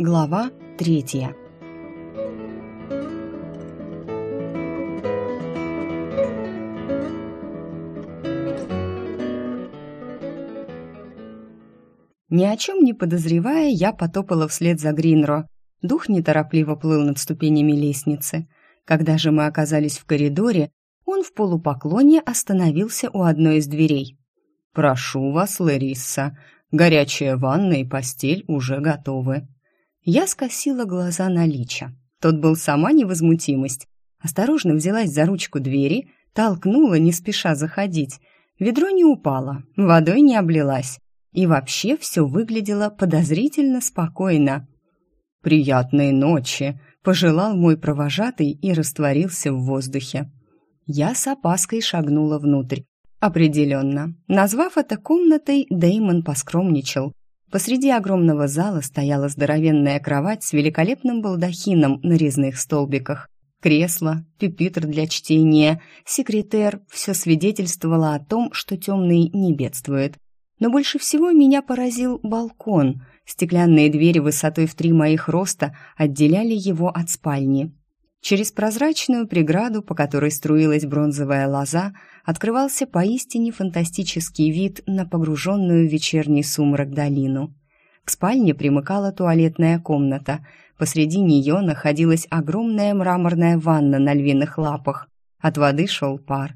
Глава третья. Ни о чем не подозревая, я потопала вслед за Гринро. Дух неторопливо плыл над ступенями лестницы. Когда же мы оказались в коридоре, он в полупоклоне остановился у одной из дверей. «Прошу вас, Ларисса, горячая ванна и постель уже готовы». Я скосила глаза на Лича. Тот был сама невозмутимость. Осторожно взялась за ручку двери, толкнула, не спеша заходить. Ведро не упало, водой не облилась. И вообще все выглядело подозрительно спокойно. «Приятной ночи!» — пожелал мой провожатый и растворился в воздухе. Я с опаской шагнула внутрь. Определенно. Назвав это комнатой, Деймон поскромничал. Посреди огромного зала стояла здоровенная кровать с великолепным балдахином на резных столбиках. Кресло, пюпитр для чтения, секретер – все свидетельствовало о том, что темный не бедствует. Но больше всего меня поразил балкон. Стеклянные двери высотой в три моих роста отделяли его от спальни. Через прозрачную преграду, по которой струилась бронзовая лоза, открывался поистине фантастический вид на погруженную в вечерний сумрак долину. К спальне примыкала туалетная комната. Посреди нее находилась огромная мраморная ванна на львиных лапах. От воды шел пар.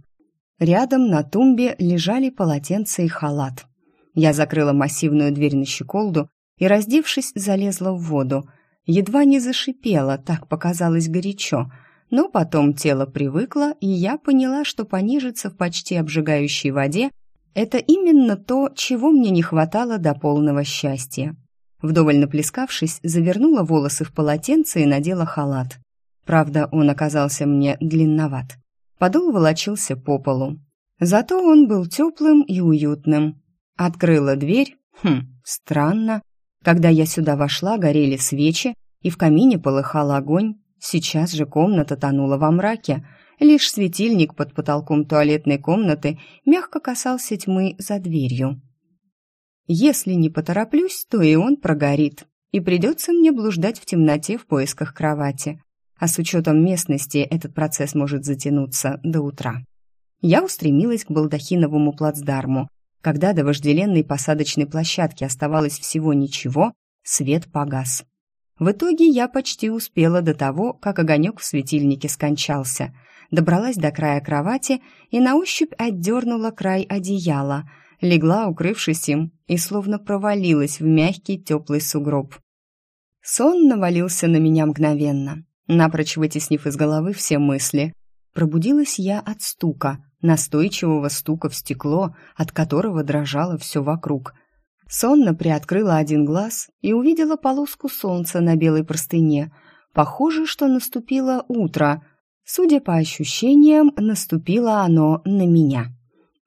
Рядом на тумбе лежали полотенце и халат. Я закрыла массивную дверь на щеколду и, раздевшись, залезла в воду – едва не зашипела, так показалось горячо, но потом тело привыкло, и я поняла, что понижиться в почти обжигающей воде – это именно то, чего мне не хватало до полного счастья. Вдоволь наплескавшись, завернула волосы в полотенце и надела халат. Правда, он оказался мне длинноват. Подол волочился по полу. Зато он был теплым и уютным. Открыла дверь. Хм, странно. Когда я сюда вошла, горели свечи, и в камине полыхал огонь. Сейчас же комната тонула во мраке. Лишь светильник под потолком туалетной комнаты мягко касался тьмы за дверью. Если не потороплюсь, то и он прогорит, и придется мне блуждать в темноте в поисках кровати. А с учетом местности этот процесс может затянуться до утра. Я устремилась к балдахиновому плацдарму, когда до вожделенной посадочной площадки оставалось всего ничего, свет погас. В итоге я почти успела до того, как огонек в светильнике скончался. Добралась до края кровати и на ощупь отдернула край одеяла, легла, укрывшись им, и словно провалилась в мягкий теплый сугроб. Сон навалился на меня мгновенно, напрочь вытеснив из головы все мысли. Пробудилась я от стука, настойчивого стука в стекло, от которого дрожало все вокруг. Сонно приоткрыла один глаз и увидела полоску солнца на белой простыне. Похоже, что наступило утро. Судя по ощущениям, наступило оно на меня.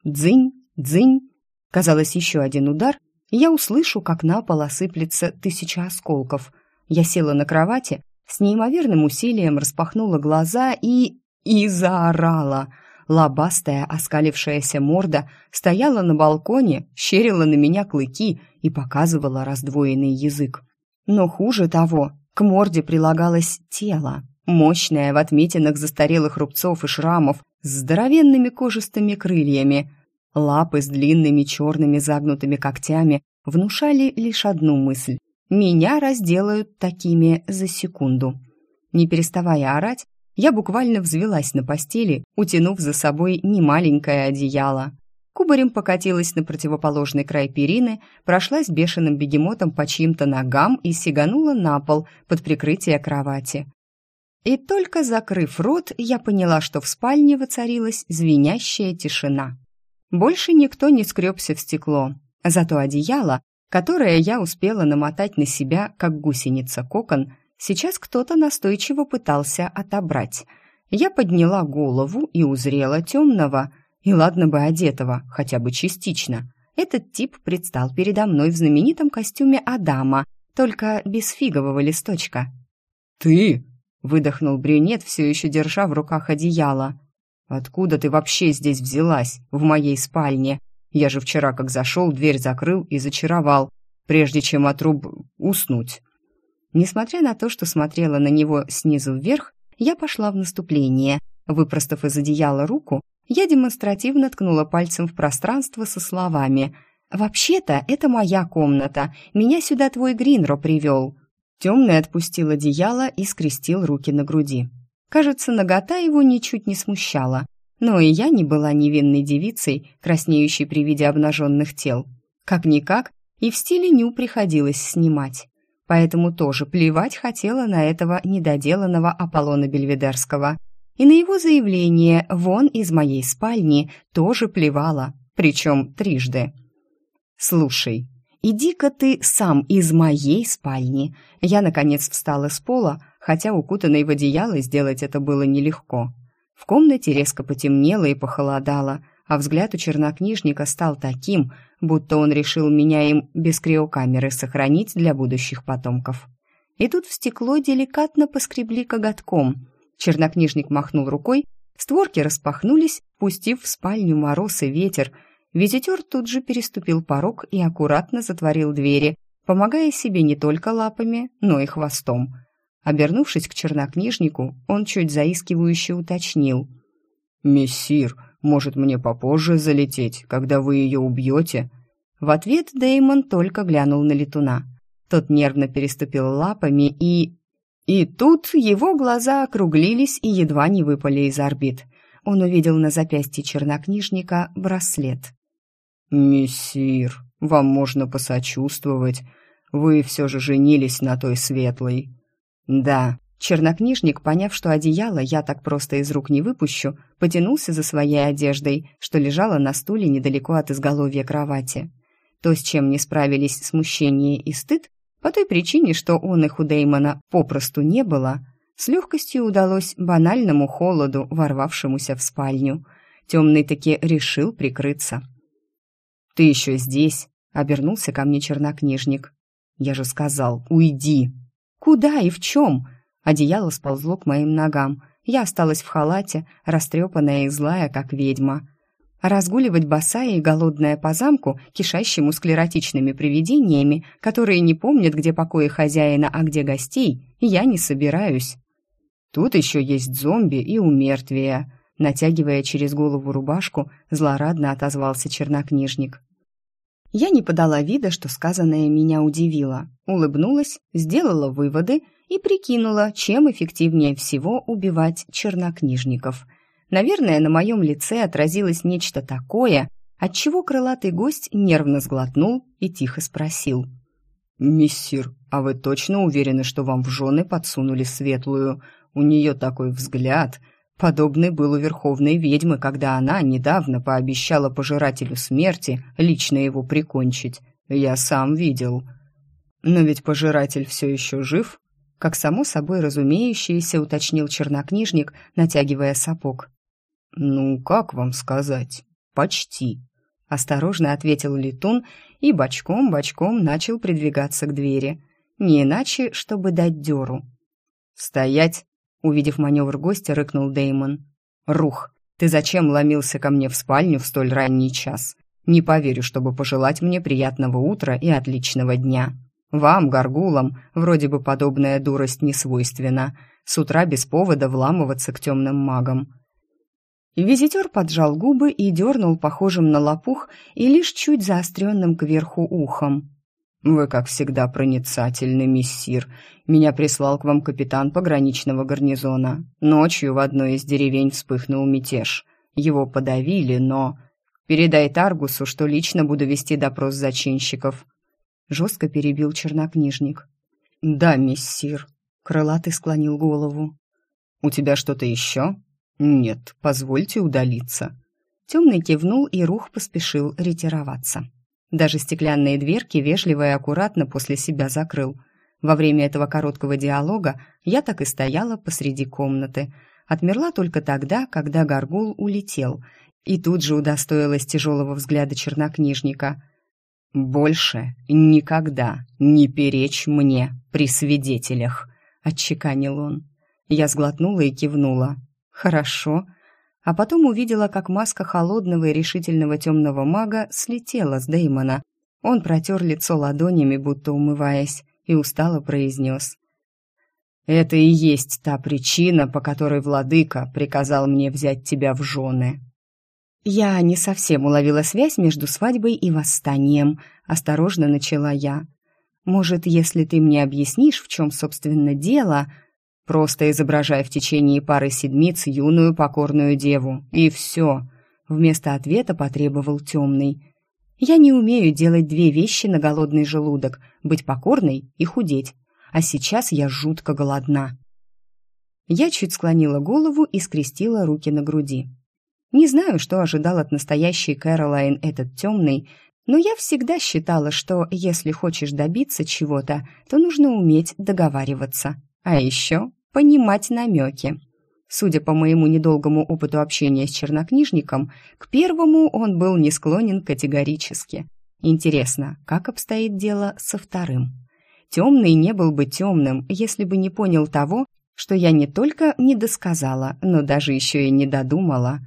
Дзынь, дзынь. Казалось, еще один удар, и я услышу, как на пол осыплется тысяча осколков. Я села на кровати, с неимоверным усилием распахнула глаза и... и заорала — лобастая, оскалившаяся морда стояла на балконе, щерила на меня клыки и показывала раздвоенный язык. Но хуже того, к морде прилагалось тело, мощное в отметинах застарелых рубцов и шрамов, с здоровенными кожистыми крыльями. Лапы с длинными черными загнутыми когтями внушали лишь одну мысль. Меня разделают такими за секунду. Не переставая орать, я буквально взвелась на постели, утянув за собой немаленькое одеяло. Кубарем покатилась на противоположный край перины, прошлась бешеным бегемотом по чьим-то ногам и сиганула на пол под прикрытие кровати. И только закрыв рот, я поняла, что в спальне воцарилась звенящая тишина. Больше никто не скребся в стекло, зато одеяло, которое я успела намотать на себя, как гусеница кокон, Сейчас кто-то настойчиво пытался отобрать. Я подняла голову и узрела темного, и ладно бы одетого, хотя бы частично. Этот тип предстал передо мной в знаменитом костюме Адама, только без фигового листочка. «Ты?» — выдохнул брюнет, все еще держа в руках одеяло. «Откуда ты вообще здесь взялась, в моей спальне? Я же вчера, как зашел, дверь закрыл и зачаровал, прежде чем отруб... уснуть». Несмотря на то, что смотрела на него снизу вверх, я пошла в наступление. Выпростав из одеяла руку, я демонстративно ткнула пальцем в пространство со словами «Вообще-то это моя комната, меня сюда твой Гринро привел». Темный отпустил одеяло и скрестил руки на груди. Кажется, нагота его ничуть не смущала. Но и я не была невинной девицей, краснеющей при виде обнаженных тел. Как-никак, и в стиле ню приходилось снимать. Поэтому тоже плевать хотела на этого недоделанного Аполлона Бельведерского. И на его заявление «вон из моей спальни» тоже плевала, причем трижды. «Слушай, иди-ка ты сам из моей спальни». Я, наконец, встала с пола, хотя укутанной в одеяло сделать это было нелегко. В комнате резко потемнело и похолодало, а взгляд у чернокнижника стал таким, будто он решил меня им без криокамеры сохранить для будущих потомков. И тут в стекло деликатно поскребли коготком. Чернокнижник махнул рукой, створки распахнулись, пустив в спальню мороз и ветер. Визитер тут же переступил порог и аккуратно затворил двери, помогая себе не только лапами, но и хвостом. Обернувшись к чернокнижнику, он чуть заискивающе уточнил. «Мессир, может, мне попозже залететь, когда вы ее убьете?» В ответ Деймон только глянул на летуна. Тот нервно переступил лапами и... И тут его глаза округлились и едва не выпали из орбит. Он увидел на запястье чернокнижника браслет. «Мессир, вам можно посочувствовать. Вы все же женились на той светлой». «Да», Чернокнижник, поняв, что одеяло я так просто из рук не выпущу, потянулся за своей одеждой, что лежала на стуле недалеко от изголовья кровати. То, с чем не справились смущение и стыд, по той причине, что он их у Деймона попросту не было, с легкостью удалось банальному холоду, ворвавшемуся в спальню. Темный таки решил прикрыться. «Ты еще здесь?» — обернулся ко мне чернокнижник. «Я же сказал, уйди!» «Куда и в чем?» Одеяло сползло к моим ногам. Я осталась в халате, растрепанная и злая, как ведьма. Разгуливать босая и голодная по замку, кишащему склеротичными привидениями, которые не помнят, где покои хозяина, а где гостей, я не собираюсь. Тут еще есть зомби и умертвия. Натягивая через голову рубашку, злорадно отозвался чернокнижник. Я не подала вида, что сказанное меня удивило. Улыбнулась, сделала выводы и прикинула, чем эффективнее всего убивать чернокнижников. Наверное, на моем лице отразилось нечто такое, отчего крылатый гость нервно сглотнул и тихо спросил. «Миссир, а вы точно уверены, что вам в жены подсунули светлую? У нее такой взгляд. Подобный был у верховной ведьмы, когда она недавно пообещала пожирателю смерти лично его прикончить. Я сам видел». «Но ведь пожиратель все еще жив?» Как само собой разумеющееся уточнил чернокнижник, натягивая сапог. «Ну, как вам сказать? Почти», — осторожно ответил летун и бочком-бочком начал придвигаться к двери. Не иначе, чтобы дать дёру. «Стоять!» — увидев маневр гостя, рыкнул Деймон. «Рух, ты зачем ломился ко мне в спальню в столь ранний час? Не поверю, чтобы пожелать мне приятного утра и отличного дня». Вам, горгулам, вроде бы подобная дурость не свойственна. С утра без повода вламываться к темным магам. Визитер поджал губы и дернул похожим на лопух и лишь чуть заостренным кверху ухом. «Вы, как всегда, проницательный, миссир. Меня прислал к вам капитан пограничного гарнизона. Ночью в одной из деревень вспыхнул мятеж. Его подавили, но... Передай Таргусу, что лично буду вести допрос зачинщиков жестко перебил чернокнижник. «Да, миссир», — крылатый склонил голову. «У тебя что-то еще?» «Нет, позвольте удалиться». Темный кивнул, и рух поспешил ретироваться. Даже стеклянные дверки вежливо и аккуратно после себя закрыл. Во время этого короткого диалога я так и стояла посреди комнаты. Отмерла только тогда, когда горгул улетел, и тут же удостоилась тяжелого взгляда чернокнижника — «Больше никогда не перечь мне при свидетелях», — отчеканил он. Я сглотнула и кивнула. «Хорошо». А потом увидела, как маска холодного и решительного темного мага слетела с Деймона. Он протер лицо ладонями, будто умываясь, и устало произнес. Это и есть та причина, по которой владыка приказал мне взять тебя в жены». Я не совсем уловила связь между свадьбой и восстанием, осторожно начала я. Может, если ты мне объяснишь, в чем, собственно, дело, просто изображай в течение пары седмиц юную покорную деву, и все. Вместо ответа потребовал темный. Я не умею делать две вещи на голодный желудок, быть покорной и худеть а сейчас я жутко голодна. Я чуть склонила голову и скрестила руки на груди. Не знаю, что ожидал от настоящей Кэролайн этот темный, но я всегда считала, что если хочешь добиться чего-то, то нужно уметь договариваться. А еще понимать намеки. Судя по моему недолгому опыту общения с чернокнижником, к первому он был не склонен категорически. Интересно, как обстоит дело со вторым? Темный не был бы темным, если бы не понял того, что я не только не досказала, но даже еще и не додумала.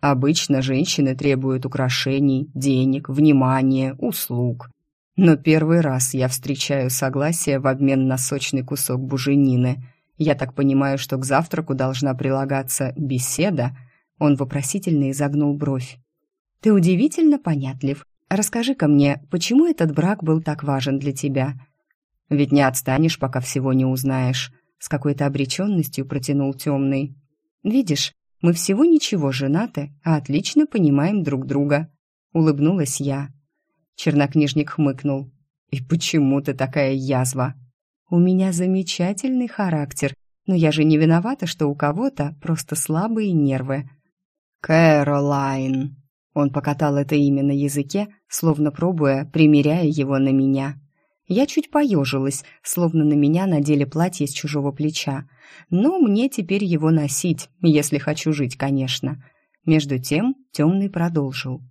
Обычно женщины требуют украшений, денег, внимания, услуг. Но первый раз я встречаю согласие в обмен на сочный кусок буженины. Я так понимаю, что к завтраку должна прилагаться беседа. Он вопросительно изогнул бровь. «Ты удивительно понятлив. Расскажи-ка мне, почему этот брак был так важен для тебя? Ведь не отстанешь, пока всего не узнаешь. С какой-то обреченностью протянул темный. Видишь, мы всего ничего женаты, а отлично понимаем друг друга. Улыбнулась я. Чернокнижник хмыкнул. «И почему ты такая язва?» «У меня замечательный характер, но я же не виновата, что у кого-то просто слабые нервы». «Кэролайн», он покатал это имя на языке, словно пробуя, примеряя его на меня. Я чуть поежилась, словно на меня надели платье с чужого плеча. Но мне теперь его носить, если хочу жить, конечно. Между тем темный продолжил.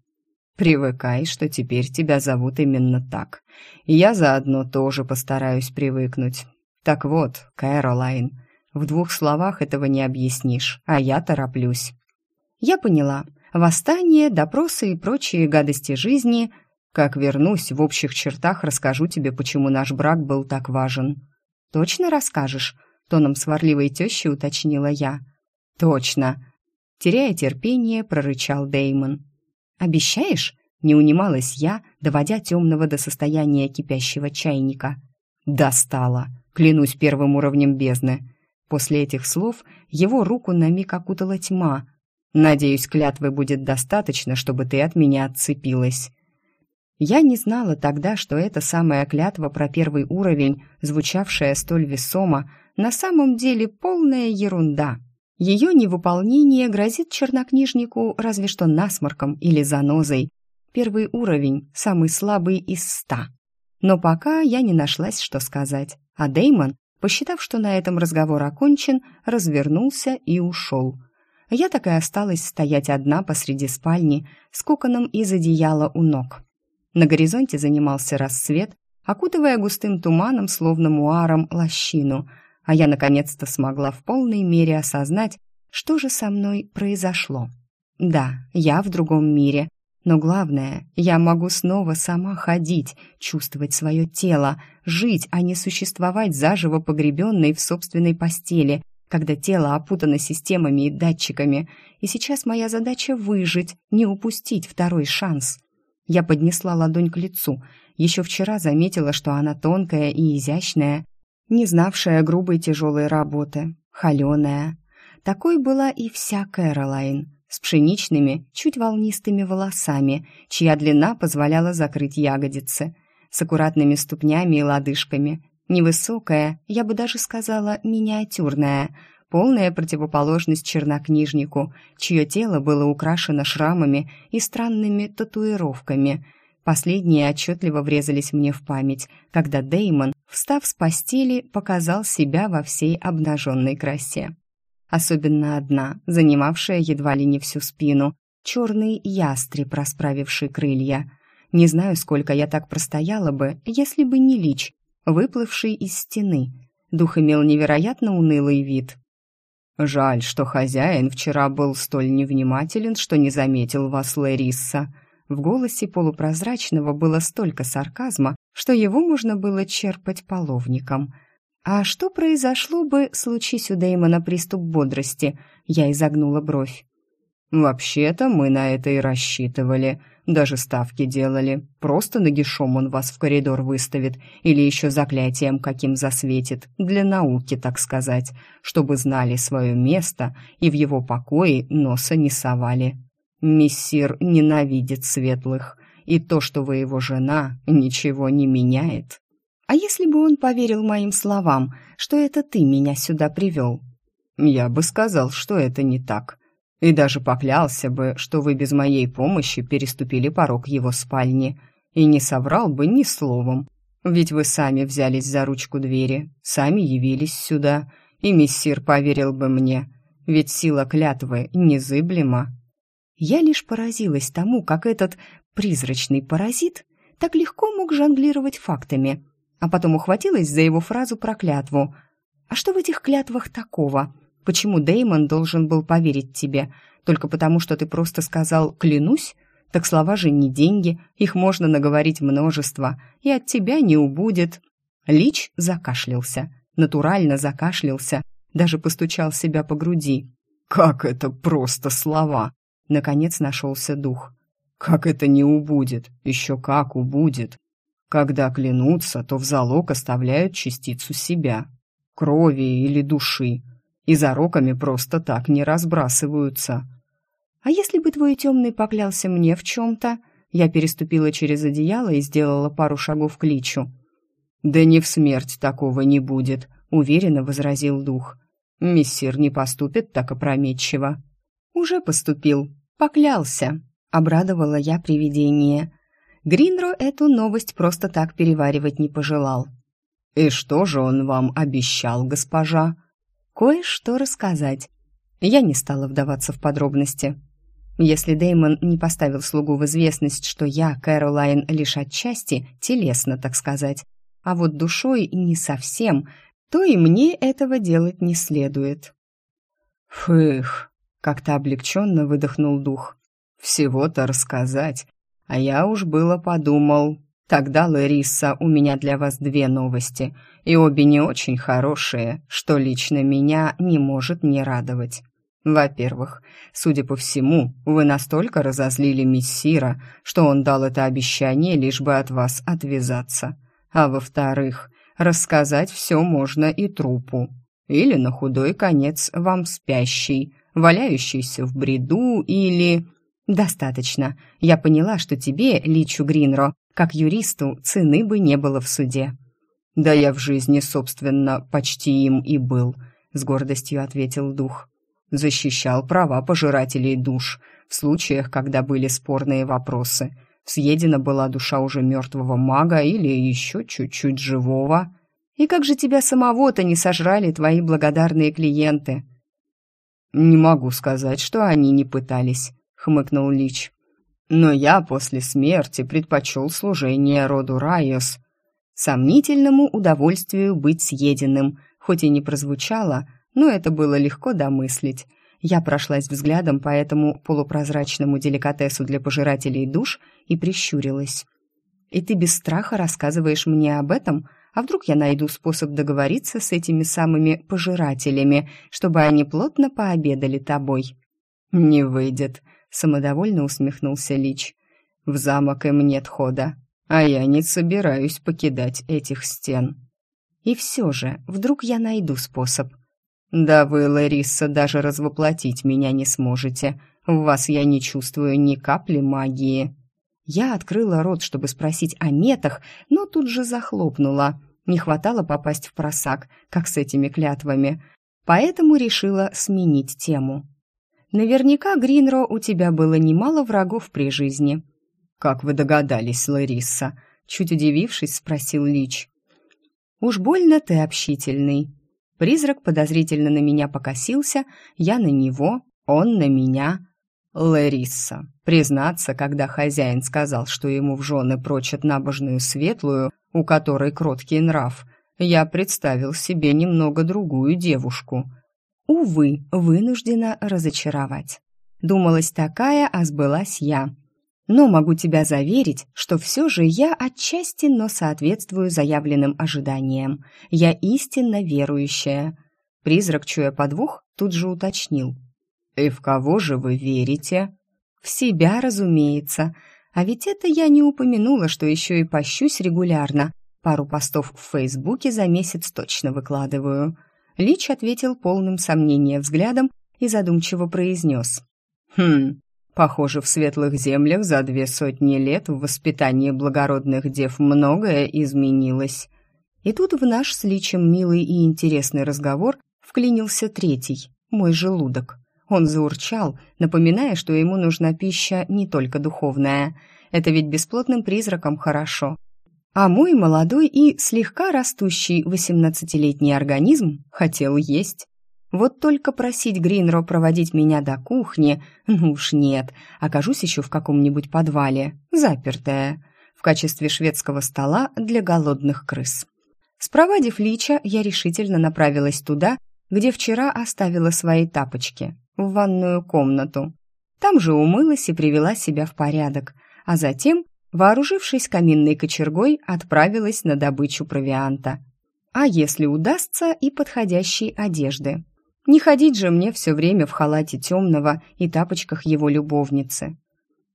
«Привыкай, что теперь тебя зовут именно так. Я заодно тоже постараюсь привыкнуть. Так вот, Кэролайн, в двух словах этого не объяснишь, а я тороплюсь». Я поняла. Восстание, допросы и прочие гадости жизни. Как вернусь, в общих чертах расскажу тебе, почему наш брак был так важен. Точно расскажешь? Тоном сварливой тещи уточнила я. Точно. Теряя терпение, прорычал Деймон. Обещаешь? Не унималась я, доводя темного до состояния кипящего чайника. Достала. Клянусь первым уровнем бездны. После этих слов его руку на миг окутала тьма, Надеюсь, клятвы будет достаточно, чтобы ты от меня отцепилась. Я не знала тогда, что эта самая клятва про первый уровень, звучавшая столь весомо, на самом деле полная ерунда. Ее невыполнение грозит чернокнижнику разве что насморком или занозой. Первый уровень, самый слабый из ста. Но пока я не нашлась, что сказать. А Деймон, посчитав, что на этом разговор окончен, развернулся и ушел. Я так и осталась стоять одна посреди спальни с коконом из одеяла у ног. На горизонте занимался рассвет, окутывая густым туманом, словно муаром, лощину, а я наконец-то смогла в полной мере осознать, что же со мной произошло. Да, я в другом мире, но главное, я могу снова сама ходить, чувствовать свое тело, жить, а не существовать заживо погребенной в собственной постели, когда тело опутано системами и датчиками, и сейчас моя задача выжить, не упустить второй шанс. Я поднесла ладонь к лицу. Еще вчера заметила, что она тонкая и изящная, не знавшая грубой тяжелой работы, холеная. Такой была и вся Кэролайн, с пшеничными, чуть волнистыми волосами, чья длина позволяла закрыть ягодицы, с аккуратными ступнями и лодыжками, Невысокая, я бы даже сказала, миниатюрная, полная противоположность чернокнижнику, чье тело было украшено шрамами и странными татуировками. Последние отчетливо врезались мне в память, когда Деймон, встав с постели, показал себя во всей обнаженной красе. Особенно одна, занимавшая едва ли не всю спину, черный ястреб, расправивший крылья. Не знаю, сколько я так простояла бы, если бы не лич, выплывший из стены. Дух имел невероятно унылый вид. «Жаль, что хозяин вчера был столь невнимателен, что не заметил вас, Лэрисса». В голосе полупрозрачного было столько сарказма, что его можно было черпать половником. «А что произошло бы, случись у Дэймона приступ бодрости?» Я изогнула бровь. «Вообще-то мы на это и рассчитывали. Даже ставки делали. Просто нагишом он вас в коридор выставит или еще заклятием каким засветит. Для науки, так сказать. Чтобы знали свое место и в его покое носа не совали. Мессир ненавидит светлых. И то, что вы его жена, ничего не меняет». «А если бы он поверил моим словам, что это ты меня сюда привел?» «Я бы сказал, что это не так. И даже поклялся бы, что вы без моей помощи переступили порог его спальни, и не соврал бы ни словом. Ведь вы сами взялись за ручку двери, сами явились сюда, и мессир поверил бы мне, ведь сила клятвы незыблема. Я лишь поразилась тому, как этот призрачный паразит так легко мог жонглировать фактами, а потом ухватилась за его фразу про клятву. А что в этих клятвах такого? Почему Деймон должен был поверить тебе? Только потому, что ты просто сказал «клянусь»? Так слова же не деньги, их можно наговорить множество, и от тебя не убудет. Лич закашлялся, натурально закашлялся, даже постучал себя по груди. «Как это просто слова!» Наконец нашелся дух. «Как это не убудет? Еще как убудет! Когда клянутся, то в залог оставляют частицу себя, крови или души, и за роками просто так не разбрасываются. А если бы твой темный поклялся мне в чем-то? Я переступила через одеяло и сделала пару шагов к личу. «Да не в смерть такого не будет», — уверенно возразил дух. «Мессир не поступит так опрометчиво». «Уже поступил. Поклялся», — обрадовала я привидение. Гринро эту новость просто так переваривать не пожелал. «И что же он вам обещал, госпожа?» Кое-что рассказать. Я не стала вдаваться в подробности. Если Деймон не поставил слугу в известность, что я, Кэролайн, лишь отчасти, телесно, так сказать, а вот душой не совсем, то и мне этого делать не следует. «Фых!» — как-то облегченно выдохнул дух. «Всего-то рассказать, а я уж было подумал, Тогда, Лариса, у меня для вас две новости, и обе не очень хорошие, что лично меня не может не радовать. Во-первых, судя по всему, вы настолько разозлили мессира, что он дал это обещание лишь бы от вас отвязаться. А во-вторых, рассказать все можно и трупу. Или на худой конец вам спящий, валяющийся в бреду, или... «Достаточно. Я поняла, что тебе, Личу Гринро, как юристу, цены бы не было в суде». «Да я в жизни, собственно, почти им и был», — с гордостью ответил дух. «Защищал права пожирателей душ в случаях, когда были спорные вопросы. Съедена была душа уже мертвого мага или еще чуть-чуть живого. И как же тебя самого-то не сожрали твои благодарные клиенты?» «Не могу сказать, что они не пытались хмыкнул Лич. Но я после смерти предпочел служение роду Райос, сомнительному удовольствию быть съеденным, хоть и не прозвучало, но это было легко домыслить. Я прошлась взглядом по этому полупрозрачному деликатесу для пожирателей душ и прищурилась. «И ты без страха рассказываешь мне об этом? А вдруг я найду способ договориться с этими самыми пожирателями, чтобы они плотно пообедали тобой?» «Не выйдет», самодовольно усмехнулся Лич. В замок им нет хода, а я не собираюсь покидать этих стен. И все же, вдруг я найду способ. Да вы, Лариса, даже развоплотить меня не сможете. В вас я не чувствую ни капли магии. Я открыла рот, чтобы спросить о метах, но тут же захлопнула. Не хватало попасть в просак, как с этими клятвами. Поэтому решила сменить тему. Наверняка, Гринро, у тебя было немало врагов при жизни». «Как вы догадались, Лариса?» Чуть удивившись, спросил Лич. «Уж больно ты общительный». Призрак подозрительно на меня покосился, я на него, он на меня. Лариса, признаться, когда хозяин сказал, что ему в жены прочат набожную светлую, у которой кроткий нрав, я представил себе немного другую девушку — увы, вынуждена разочаровать. Думалась такая, а сбылась я. Но могу тебя заверить, что все же я отчасти, но соответствую заявленным ожиданиям. Я истинно верующая. Призрак, чуя подвох, тут же уточнил. «И в кого же вы верите?» «В себя, разумеется. А ведь это я не упомянула, что еще и пощусь регулярно. Пару постов в Фейсбуке за месяц точно выкладываю». Лич ответил полным сомнения взглядом и задумчиво произнес. «Хм, Похоже, в светлых землях за две сотни лет в воспитании благородных дев многое изменилось. И тут в наш с Личем милый и интересный разговор вклинился третий, мой желудок. Он заурчал, напоминая, что ему нужна пища не только духовная. Это ведь бесплотным призракам хорошо. А мой молодой и слегка растущий восемнадцатилетний организм хотел есть. Вот только просить Гринро проводить меня до кухни, ну уж нет, окажусь еще в каком-нибудь подвале, запертая, в качестве шведского стола для голодных крыс. Спровадив Лича, я решительно направилась туда, где вчера оставила свои тапочки, в ванную комнату. Там же умылась и привела себя в порядок, а затем, вооружившись каминной кочергой, отправилась на добычу провианта. А если удастся, и подходящей одежды. Не ходить же мне все время в халате темного и тапочках его любовницы.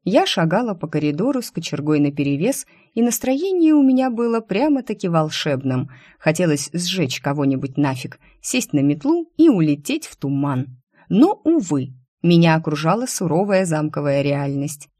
Я шагала по коридору с кочергой наперевес, и настроение у меня было прямо-таки волшебным. Хотелось сжечь кого-нибудь нафиг, сесть на метлу и улететь в туман. Но, увы, меня окружала суровая замковая реальность.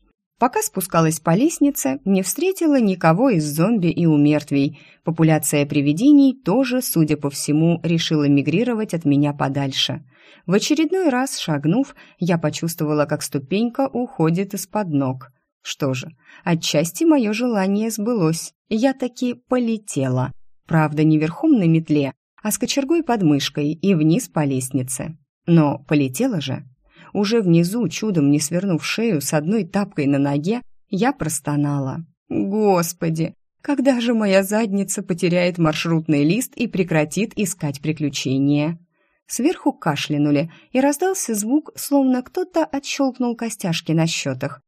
Пока спускалась по лестнице, не встретила никого из зомби и умертвий. Популяция привидений тоже, судя по всему, решила мигрировать от меня подальше. В очередной раз, шагнув, я почувствовала, как ступенька уходит из-под ног. Что же, отчасти мое желание сбылось. Я таки полетела. Правда, не верхом на метле, а с кочергой под мышкой и вниз по лестнице. Но полетела же. Уже внизу, чудом не свернув шею с одной тапкой на ноге, я простонала. «Господи, когда же моя задница потеряет маршрутный лист и прекратит искать приключения?» Сверху кашлянули, и раздался звук, словно кто-то отщелкнул костяшки на счетах.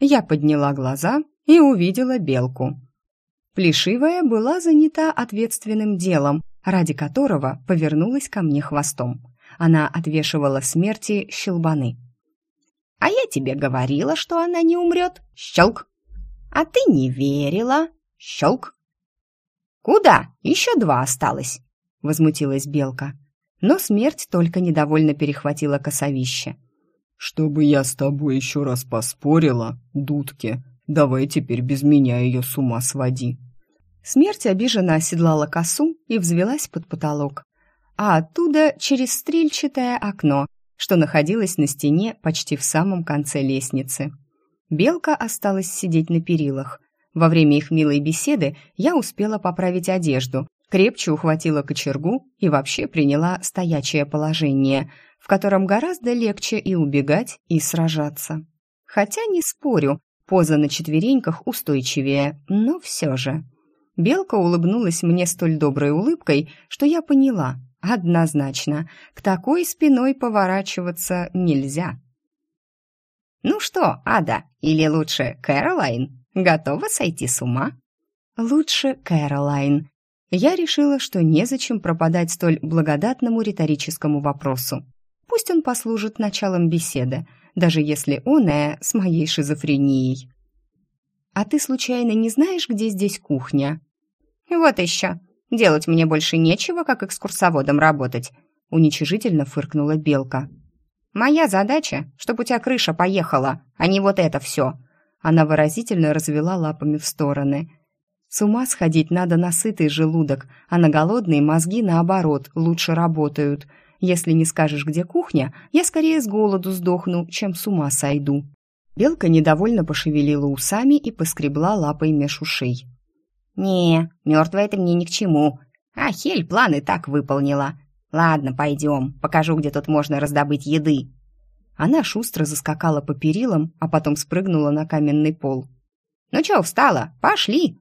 Я подняла глаза и увидела белку. Плешивая была занята ответственным делом, ради которого повернулась ко мне хвостом. Она отвешивала смерти щелбаны. «А я тебе говорила, что она не умрет. Щелк! А ты не верила. Щелк! Куда? Еще два осталось!» Возмутилась белка. Но смерть только недовольно перехватила косовище. «Чтобы я с тобой еще раз поспорила, дудки, давай теперь без меня ее с ума своди». Смерть обиженно оседлала косу и взвелась под потолок а оттуда через стрельчатое окно, что находилось на стене почти в самом конце лестницы. Белка осталась сидеть на перилах. Во время их милой беседы я успела поправить одежду, крепче ухватила кочергу и вообще приняла стоячее положение, в котором гораздо легче и убегать, и сражаться. Хотя не спорю, поза на четвереньках устойчивее, но все же. Белка улыбнулась мне столь доброй улыбкой, что я поняла, Однозначно, к такой спиной поворачиваться нельзя. «Ну что, Ада, или лучше Кэролайн, готова сойти с ума?» «Лучше Кэролайн». Я решила, что незачем пропадать столь благодатному риторическому вопросу. Пусть он послужит началом беседы, даже если он э, с моей шизофренией. «А ты случайно не знаешь, где здесь кухня?» «Вот еще. Делать мне больше нечего, как экскурсоводом работать», — уничижительно фыркнула Белка. «Моя задача, чтобы у тебя крыша поехала, а не вот это все». Она выразительно развела лапами в стороны. «С ума сходить надо на сытый желудок, а на голодные мозги, наоборот, лучше работают. Если не скажешь, где кухня, я скорее с голоду сдохну, чем с ума сойду». Белка недовольно пошевелила усами и поскребла лапой меж ушей. «Не, мертвая ты мне ни к чему. А Хель планы так выполнила. Ладно, пойдем, покажу, где тут можно раздобыть еды». Она шустро заскакала по перилам, а потом спрыгнула на каменный пол. «Ну чё, встала? Пошли!»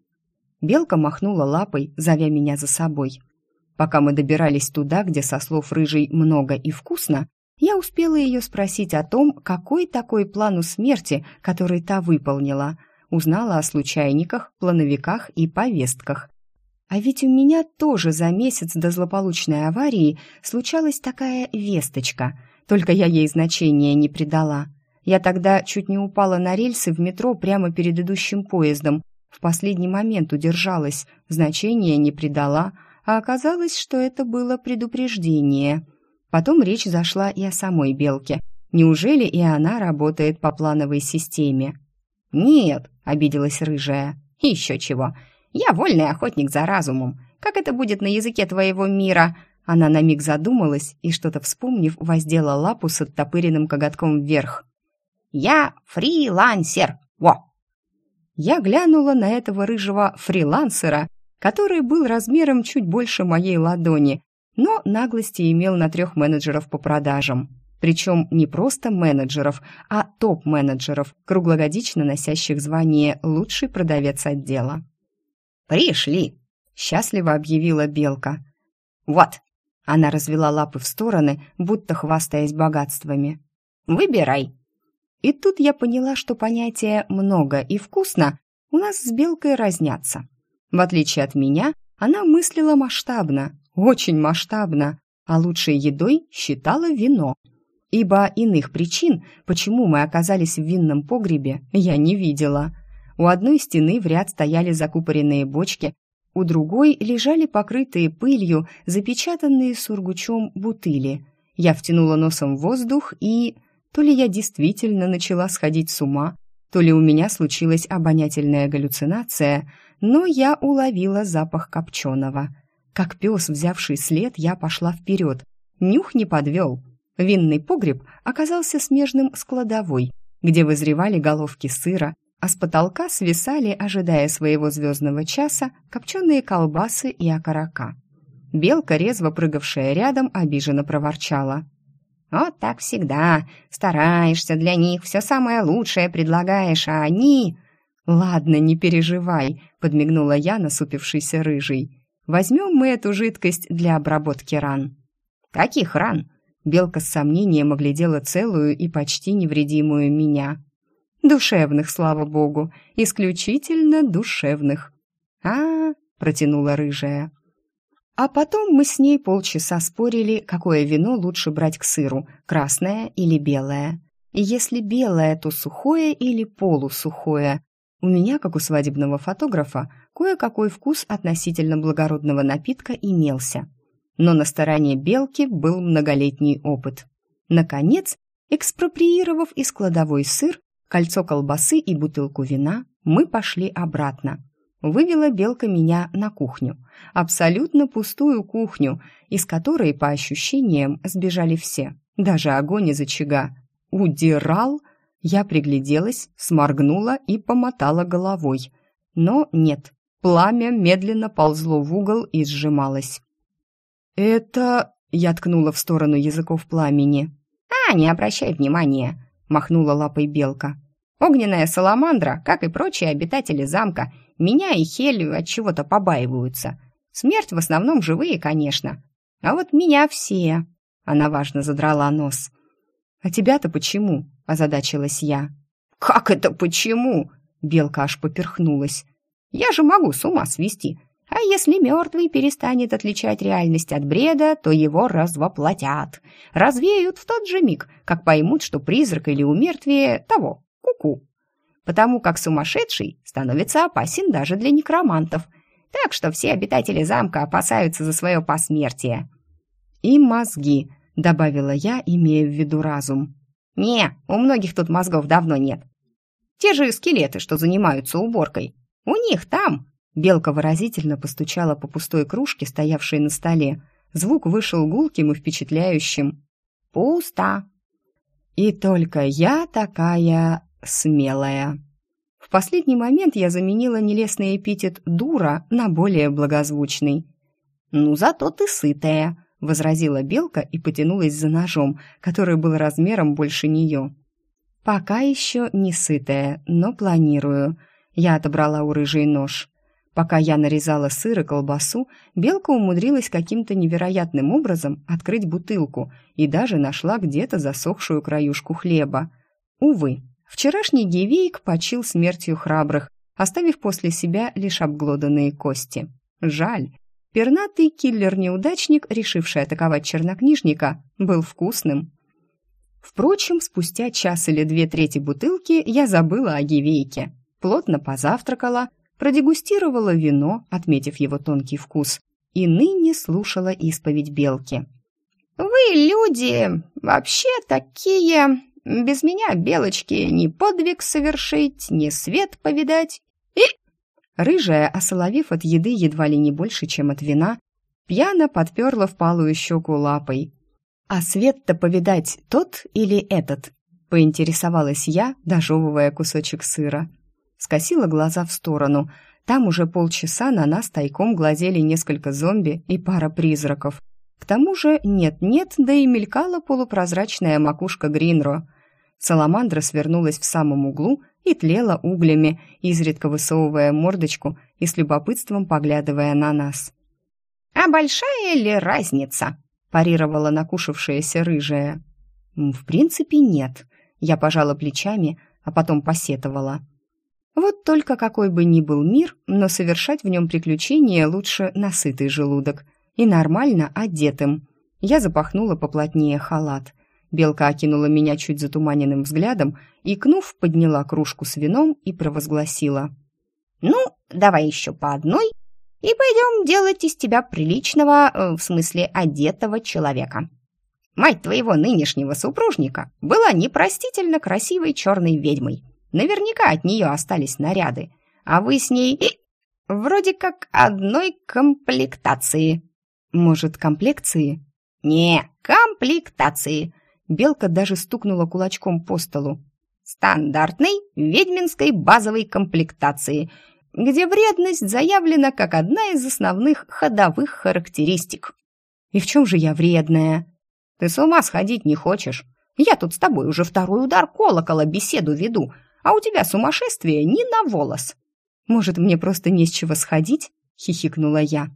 Белка махнула лапой, зовя меня за собой. Пока мы добирались туда, где со слов рыжий много и вкусно, Я успела ее спросить о том, какой такой план у смерти, который та выполнила. Узнала о случайниках, плановиках и повестках. А ведь у меня тоже за месяц до злополучной аварии случалась такая весточка, только я ей значения не придала. Я тогда чуть не упала на рельсы в метро прямо перед идущим поездом. В последний момент удержалась, значения не придала, а оказалось, что это было предупреждение. Потом речь зашла и о самой Белке. Неужели и она работает по плановой системе? «Нет», — обиделась рыжая. «Еще чего. Я вольный охотник за разумом. Как это будет на языке твоего мира?» Она на миг задумалась и, что-то вспомнив, воздела лапу с оттопыренным коготком вверх. «Я фрилансер! Во!» Я глянула на этого рыжего фрилансера, который был размером чуть больше моей ладони, но наглости имел на трех менеджеров по продажам. Причем не просто менеджеров, а топ-менеджеров, круглогодично носящих звание «лучший продавец отдела». «Пришли!» — счастливо объявила Белка. «Вот!» — она развела лапы в стороны, будто хвастаясь богатствами. «Выбирай!» И тут я поняла, что понятия «много» и «вкусно» у нас с Белкой разнятся. В отличие от меня, она мыслила масштабно, очень масштабно, а лучшей едой считала вино. Ибо иных причин, почему мы оказались в винном погребе, я не видела. У одной стены в ряд стояли закупоренные бочки, у другой лежали покрытые пылью, запечатанные сургучом бутыли. Я втянула носом воздух и... То ли я действительно начала сходить с ума, то ли у меня случилась обонятельная галлюцинация, но я уловила запах копченого. Как пес, взявший след, я пошла вперед. Нюх не подвел. Винный погреб оказался смежным с кладовой, где вызревали головки сыра, а с потолка свисали, ожидая своего звездного часа, копченые колбасы и окорока. Белка, резво прыгавшая рядом, обиженно проворчала. «Вот так всегда. Стараешься для них, все самое лучшее предлагаешь, а они...» «Ладно, не переживай», — подмигнула я, насупившийся рыжий. «Возьмем мы эту жидкость для обработки ран». «Каких ран?» Белка с сомнением оглядела целую и почти невредимую меня. Душевных, слава богу, исключительно душевных. А, -а, -а протянула рыжая. А потом мы с ней полчаса спорили, какое вино лучше брать к сыру, красное или белое. И если белое, то сухое или полусухое. У меня, как у свадебного фотографа, кое-какой вкус относительно благородного напитка имелся. Но на стороне белки был многолетний опыт. Наконец, экспроприировав из кладовой сыр, кольцо колбасы и бутылку вина, мы пошли обратно. Вывела Белка меня на кухню. Абсолютно пустую кухню, из которой, по ощущениям, сбежали все. Даже огонь из очага. Удирал? Я пригляделась, сморгнула и помотала головой. Но нет, пламя медленно ползло в угол и сжималось. «Это...» — я ткнула в сторону языков пламени. «А, не обращай внимания!» — махнула лапой белка. Огненная саламандра, как и прочие обитатели замка, меня и Хель от чего-то побаиваются. Смерть в основном живые, конечно. А вот меня все. Она важно задрала нос. А тебя-то почему? озадачилась я. Как это почему? Белка аж поперхнулась. Я же могу с ума свести. А если мертвый перестанет отличать реальность от бреда, то его развоплотят. Развеют в тот же миг, как поймут, что призрак или умертвие того, куку. -ку. Потому как сумасшедший становится опасен даже для некромантов. Так что все обитатели замка опасаются за свое посмертие. «И мозги», — добавила я, имея в виду разум. «Не, у многих тут мозгов давно нет. Те же скелеты, что занимаются уборкой. У них там...» Белка выразительно постучала по пустой кружке, стоявшей на столе. Звук вышел гулким и впечатляющим. «Пусто». «И только я такая смелая. В последний момент я заменила нелестный эпитет «дура» на более благозвучный. «Ну, зато ты сытая», — возразила Белка и потянулась за ножом, который был размером больше нее. «Пока еще не сытая, но планирую». Я отобрала у рыжий нож. Пока я нарезала сыр и колбасу, Белка умудрилась каким-то невероятным образом открыть бутылку и даже нашла где-то засохшую краюшку хлеба. Увы, вчерашний гивейк почил смертью храбрых, оставив после себя лишь обглоданные кости. Жаль. Пернатый киллер-неудачник, решивший атаковать чернокнижника, был вкусным. Впрочем, спустя час или две трети бутылки я забыла о гивейке. Плотно позавтракала, продегустировала вино, отметив его тонкий вкус, и ныне слушала исповедь белки. «Вы, люди, вообще такие... Без меня, белочки, ни подвиг совершить, ни свет повидать. И...» Рыжая, осоловев от еды едва ли не больше, чем от вина, пьяно подперла впалую щеку лапой. «А свет-то повидать тот или этот?» — поинтересовалась я, дожевывая кусочек сыра скосила глаза в сторону. Там уже полчаса на нас тайком глазели несколько зомби и пара призраков. К тому же нет-нет, да и мелькала полупрозрачная макушка Гринро. Саламандра свернулась в самом углу и тлела углями, изредка высовывая мордочку и с любопытством поглядывая на нас. «А большая ли разница?» – парировала накушавшаяся рыжая. «В принципе, нет». Я пожала плечами, а потом посетовала – вот только какой бы ни был мир, но совершать в нем приключения лучше на сытый желудок и нормально одетым. Я запахнула поплотнее халат. Белка окинула меня чуть затуманенным взглядом и, кнув, подняла кружку с вином и провозгласила. «Ну, давай еще по одной, и пойдем делать из тебя приличного, э, в смысле одетого человека. Мать твоего нынешнего супружника была непростительно красивой черной ведьмой». Наверняка от нее остались наряды, а вы с ней и вроде как одной комплектации. Может, комплекции? Не, комплектации. Белка даже стукнула кулачком по столу. Стандартной ведьминской базовой комплектации, где вредность заявлена как одна из основных ходовых характеристик. И в чем же я вредная? Ты с ума сходить не хочешь? Я тут с тобой уже второй удар колокола беседу веду, а у тебя сумасшествие ни на волос. Может, мне просто не с чего сходить?» — хихикнула я.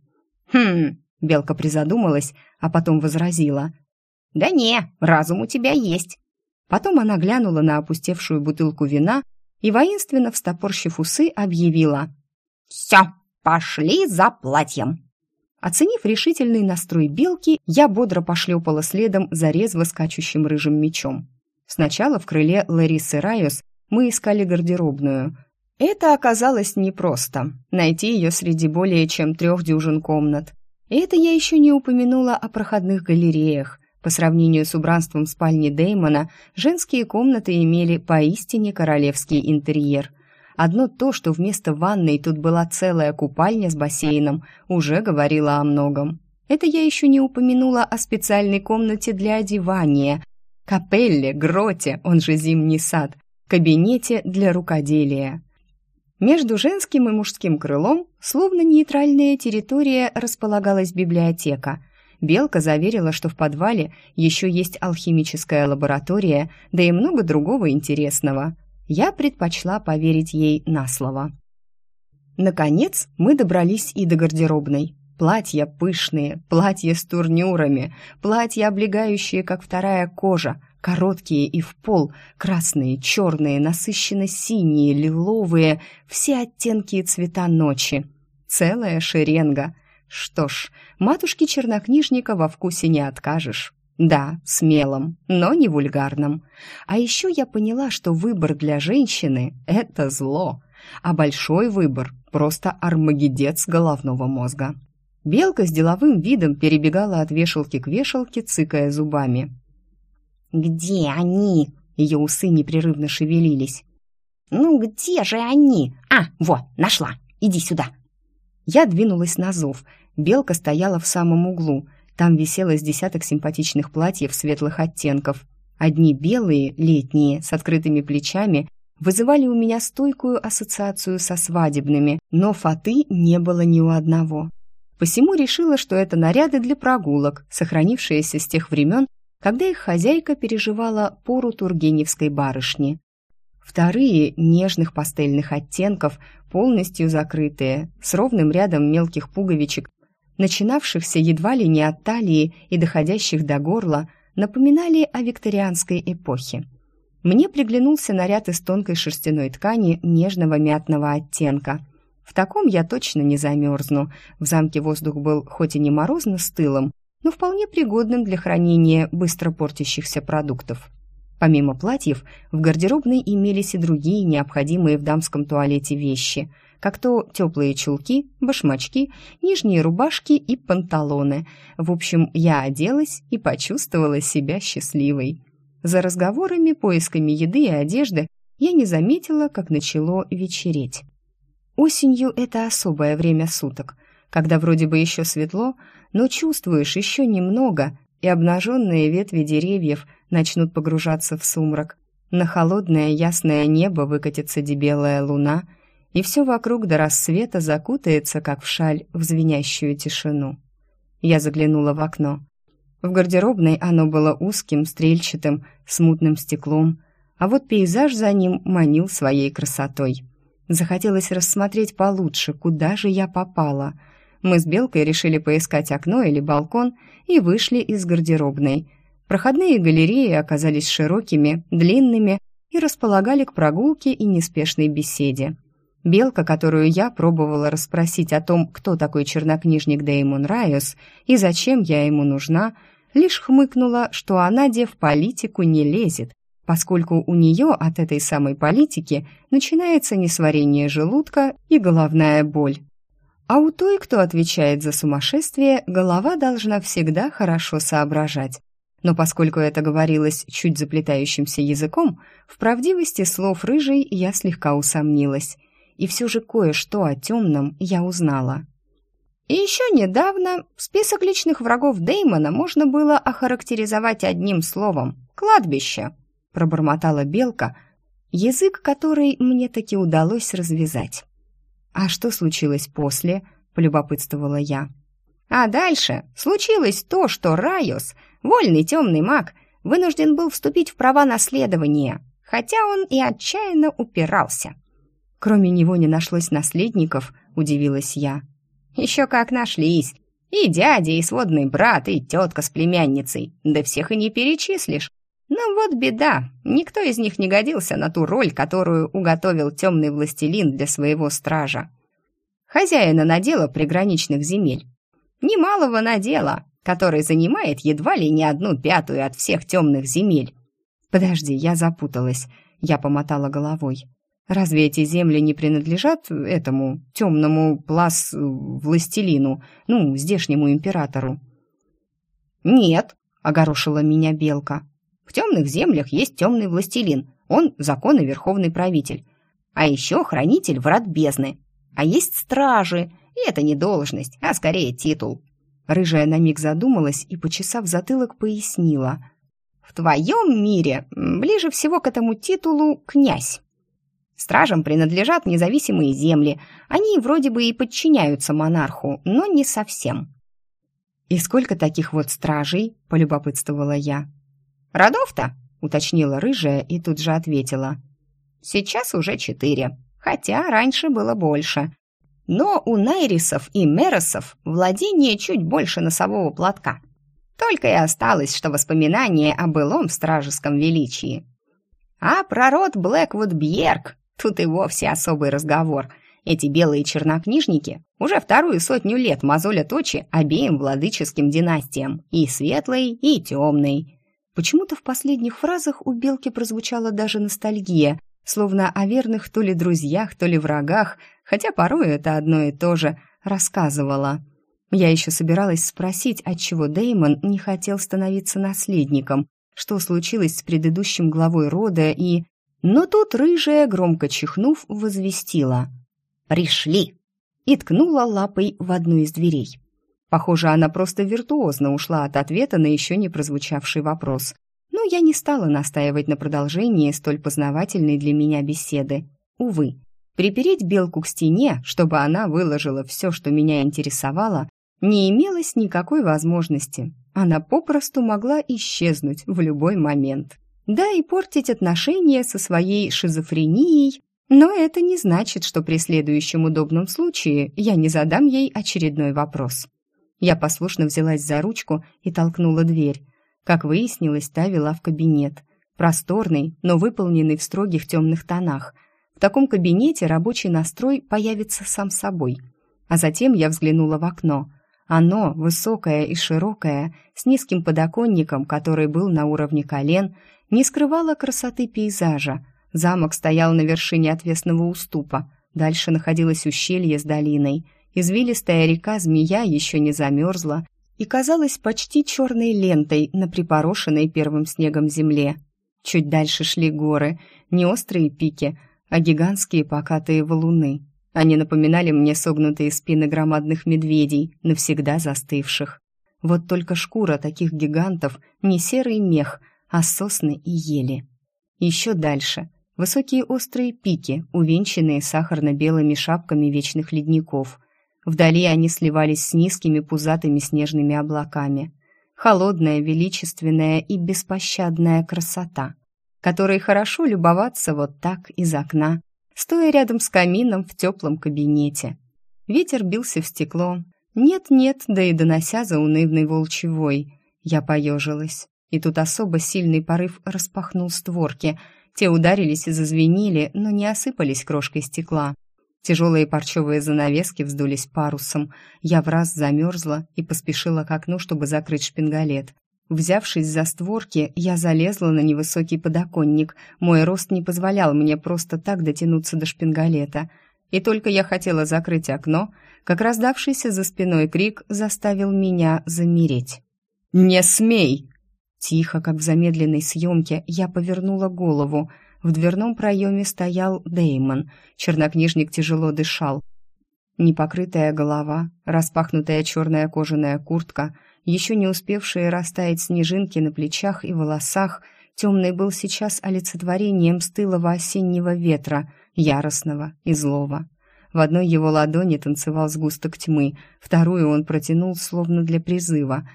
«Хм...» — Белка призадумалась, а потом возразила. «Да не, разум у тебя есть». Потом она глянула на опустевшую бутылку вина и, воинственно встопорщив усы, объявила. «Все, пошли за платьем!» Оценив решительный настрой белки, я бодро пошлепала следом за резво скачущим рыжим мечом. Сначала в крыле Ларисы Райос мы искали гардеробную. Это оказалось непросто — найти ее среди более чем трех дюжин комнат. И это я еще не упомянула о проходных галереях. По сравнению с убранством спальни Дэймона, женские комнаты имели поистине королевский интерьер. Одно то, что вместо ванной тут была целая купальня с бассейном, уже говорило о многом. Это я еще не упомянула о специальной комнате для одевания, капелле, гроте, он же зимний сад, кабинете для рукоделия. Между женским и мужским крылом, словно нейтральная территория, располагалась библиотека. Белка заверила, что в подвале еще есть алхимическая лаборатория, да и много другого интересного. Я предпочла поверить ей на слово. Наконец, мы добрались и до гардеробной. Платья пышные, платья с турнюрами, платья, облегающие, как вторая кожа, Короткие и в пол, красные, черные, насыщенно синие, лиловые, все оттенки и цвета ночи. Целая шеренга. Что ж, матушке чернокнижника во вкусе не откажешь. Да, смелым, но не вульгарным. А еще я поняла, что выбор для женщины — это зло, а большой выбор — просто армагедец головного мозга. Белка с деловым видом перебегала от вешалки к вешалке, цыкая зубами. «Где они?» Ее усы непрерывно шевелились. «Ну где же они? А, вот, нашла. Иди сюда». Я двинулась на зов. Белка стояла в самом углу. Там висело с десяток симпатичных платьев светлых оттенков. Одни белые, летние, с открытыми плечами, вызывали у меня стойкую ассоциацию со свадебными, но фаты не было ни у одного. Посему решила, что это наряды для прогулок, сохранившиеся с тех времен, когда их хозяйка переживала пору тургеневской барышни. Вторые нежных пастельных оттенков, полностью закрытые, с ровным рядом мелких пуговичек, начинавшихся едва ли не от талии и доходящих до горла, напоминали о викторианской эпохе. Мне приглянулся наряд из тонкой шерстяной ткани нежного мятного оттенка. В таком я точно не замерзну. В замке воздух был хоть и не морозно стылым, но вполне пригодным для хранения быстро портящихся продуктов. Помимо платьев, в гардеробной имелись и другие необходимые в дамском туалете вещи, как то теплые чулки, башмачки, нижние рубашки и панталоны. В общем, я оделась и почувствовала себя счастливой. За разговорами, поисками еды и одежды я не заметила, как начало вечереть. Осенью это особое время суток, когда вроде бы еще светло, но чувствуешь еще немного, и обнаженные ветви деревьев начнут погружаться в сумрак. На холодное ясное небо выкатится дебелая луна, и все вокруг до рассвета закутается, как в шаль, в звенящую тишину. Я заглянула в окно. В гардеробной оно было узким, стрельчатым, смутным стеклом, а вот пейзаж за ним манил своей красотой. Захотелось рассмотреть получше, куда же я попала — мы с Белкой решили поискать окно или балкон и вышли из гардеробной. Проходные галереи оказались широкими, длинными и располагали к прогулке и неспешной беседе. Белка, которую я пробовала расспросить о том, кто такой чернокнижник Деймон Райос и зачем я ему нужна, лишь хмыкнула, что она, де, в политику не лезет, поскольку у нее от этой самой политики начинается несварение желудка и головная боль. А у той, кто отвечает за сумасшествие, голова должна всегда хорошо соображать. Но поскольку это говорилось чуть заплетающимся языком, в правдивости слов рыжей я слегка усомнилась. И все же кое-что о темном я узнала. И еще недавно список личных врагов Деймона можно было охарактеризовать одним словом — кладбище, пробормотала Белка, язык который мне таки удалось развязать. «А что случилось после?» — полюбопытствовала я. «А дальше случилось то, что Райос, вольный темный маг, вынужден был вступить в права наследования, хотя он и отчаянно упирался». «Кроме него не нашлось наследников», — удивилась я. «Еще как нашлись. И дядя, и сводный брат, и тетка с племянницей. Да всех и не перечислишь. Но вот беда, никто из них не годился на ту роль, которую уготовил темный властелин для своего стража. Хозяина надела приграничных земель. Немалого надела, который занимает едва ли не одну пятую от всех темных земель. Подожди, я запуталась. Я помотала головой. Разве эти земли не принадлежат этому темному плас властелину, ну, здешнему императору? Нет, огорошила меня белка. В темных землях есть темный властелин. Он закон и верховный правитель. А еще хранитель врат бездны. А есть стражи. И это не должность, а скорее титул. Рыжая на миг задумалась и, почесав затылок, пояснила. «В твоем мире ближе всего к этому титулу князь. Стражам принадлежат независимые земли. Они вроде бы и подчиняются монарху, но не совсем». «И сколько таких вот стражей?» — полюбопытствовала я. «Родов-то?» — уточнила рыжая и тут же ответила. «Сейчас уже четыре, хотя раньше было больше. Но у Найрисов и Меросов владение чуть больше носового платка. Только и осталось, что воспоминание о былом стражеском величии. А про род Блэквуд Бьерк тут и вовсе особый разговор. Эти белые чернокнижники уже вторую сотню лет мозолят очи обеим владыческим династиям, и светлой, и темной. Почему-то в последних фразах у Белки прозвучала даже ностальгия, словно о верных то ли друзьях, то ли врагах, хотя порой это одно и то же, рассказывала. Я еще собиралась спросить, отчего Деймон не хотел становиться наследником, что случилось с предыдущим главой рода и... Но тут рыжая, громко чихнув, возвестила. «Пришли!» и ткнула лапой в одну из дверей. Похоже, она просто виртуозно ушла от ответа на еще не прозвучавший вопрос. Но я не стала настаивать на продолжении столь познавательной для меня беседы. Увы, припереть белку к стене, чтобы она выложила все, что меня интересовало, не имелось никакой возможности. Она попросту могла исчезнуть в любой момент. Да, и портить отношения со своей шизофренией, но это не значит, что при следующем удобном случае я не задам ей очередной вопрос. Я послушно взялась за ручку и толкнула дверь. Как выяснилось, та вела в кабинет. Просторный, но выполненный в строгих темных тонах. В таком кабинете рабочий настрой появится сам собой. А затем я взглянула в окно. Оно, высокое и широкое, с низким подоконником, который был на уровне колен, не скрывало красоты пейзажа. Замок стоял на вершине отвесного уступа. Дальше находилось ущелье с долиной. Извилистая река-змея еще не замерзла и казалась почти черной лентой на припорошенной первым снегом земле. Чуть дальше шли горы, не острые пики, а гигантские покатые валуны. Они напоминали мне согнутые спины громадных медведей, навсегда застывших. Вот только шкура таких гигантов не серый мех, а сосны и ели. Еще дальше — высокие острые пики, увенчанные сахарно-белыми шапками вечных ледников. Вдали они сливались с низкими пузатыми снежными облаками. Холодная, величественная и беспощадная красота, которой хорошо любоваться вот так из окна, стоя рядом с камином в теплом кабинете. Ветер бился в стекло. Нет-нет, да и донося заунывный волчевой. Я поежилась. И тут особо сильный порыв распахнул створки. Те ударились и зазвенели, но не осыпались крошкой стекла. Тяжелые парчевые занавески вздулись парусом. Я в раз замерзла и поспешила к окну, чтобы закрыть шпингалет. Взявшись за створки, я залезла на невысокий подоконник. Мой рост не позволял мне просто так дотянуться до шпингалета. И только я хотела закрыть окно, как раздавшийся за спиной крик заставил меня замереть. «Не смей!» Тихо, как в замедленной съемке, я повернула голову. В дверном проеме стоял Деймон. Чернокнижник тяжело дышал. Непокрытая голова, распахнутая черная кожаная куртка — еще не успевшие растаять снежинки на плечах и волосах, темный был сейчас олицетворением стылого осеннего ветра, яростного и злого. В одной его ладони танцевал сгусток тьмы, вторую он протянул словно для призыва.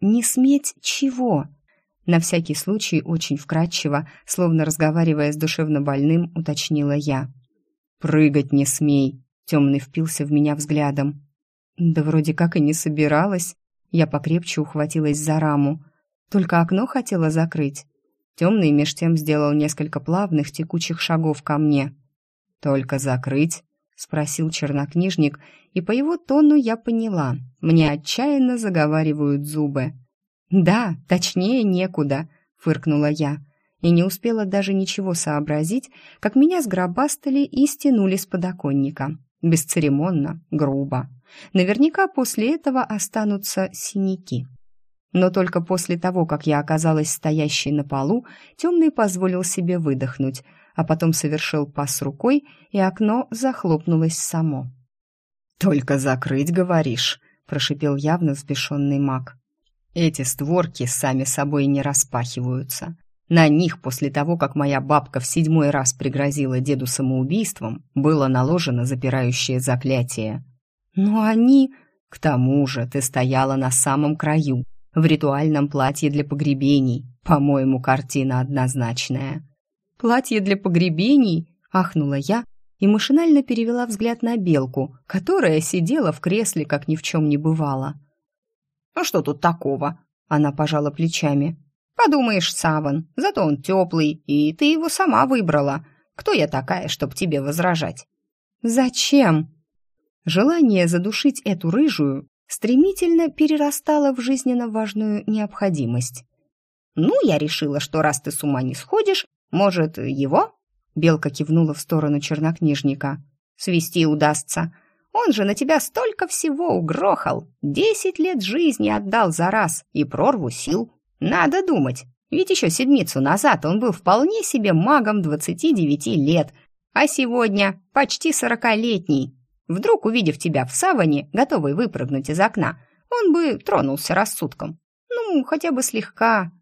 «Не сметь чего?» На всякий случай очень вкратчиво, словно разговаривая с душевно больным, уточнила я. «Прыгать не смей!» Темный впился в меня взглядом. «Да вроде как и не собиралась», я покрепче ухватилась за раму. Только окно хотела закрыть. Темный меж тем сделал несколько плавных текучих шагов ко мне. «Только закрыть?» — спросил чернокнижник, и по его тону я поняла. Мне отчаянно заговаривают зубы. «Да, точнее некуда», — фыркнула я. И не успела даже ничего сообразить, как меня сгробастали и стянули с подоконника. Бесцеремонно, грубо. Наверняка после этого останутся синяки. Но только после того, как я оказалась стоящей на полу, темный позволил себе выдохнуть, а потом совершил пас рукой, и окно захлопнулось само. «Только закрыть, говоришь», — прошипел явно взбешенный маг. «Эти створки сами собой не распахиваются. На них после того, как моя бабка в седьмой раз пригрозила деду самоубийством, было наложено запирающее заклятие. Но они... К тому же ты стояла на самом краю, в ритуальном платье для погребений. По-моему, картина однозначная. «Платье для погребений?» — ахнула я и машинально перевела взгляд на белку, которая сидела в кресле, как ни в чем не бывало. «А что тут такого?» — она пожала плечами. «Подумаешь, саван, зато он теплый, и ты его сама выбрала. Кто я такая, чтоб тебе возражать?» «Зачем?» Желание задушить эту рыжую стремительно перерастало в жизненно важную необходимость. «Ну, я решила, что раз ты с ума не сходишь, может, его?» Белка кивнула в сторону чернокнижника. «Свести удастся. Он же на тебя столько всего угрохал. Десять лет жизни отдал за раз и прорву сил. Надо думать. Ведь еще седмицу назад он был вполне себе магом двадцати девяти лет, а сегодня почти сорокалетний. Вдруг, увидев тебя в саване, готовый выпрыгнуть из окна, он бы тронулся рассудком. Ну, хотя бы слегка.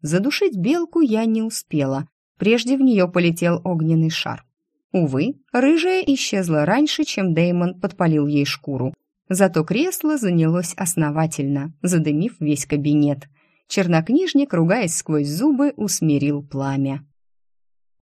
Задушить белку я не успела. Прежде в нее полетел огненный шар. Увы, рыжая исчезла раньше, чем Деймон подпалил ей шкуру. Зато кресло занялось основательно, задымив весь кабинет. чернокнижник, ругаясь сквозь зубы, усмирил пламя.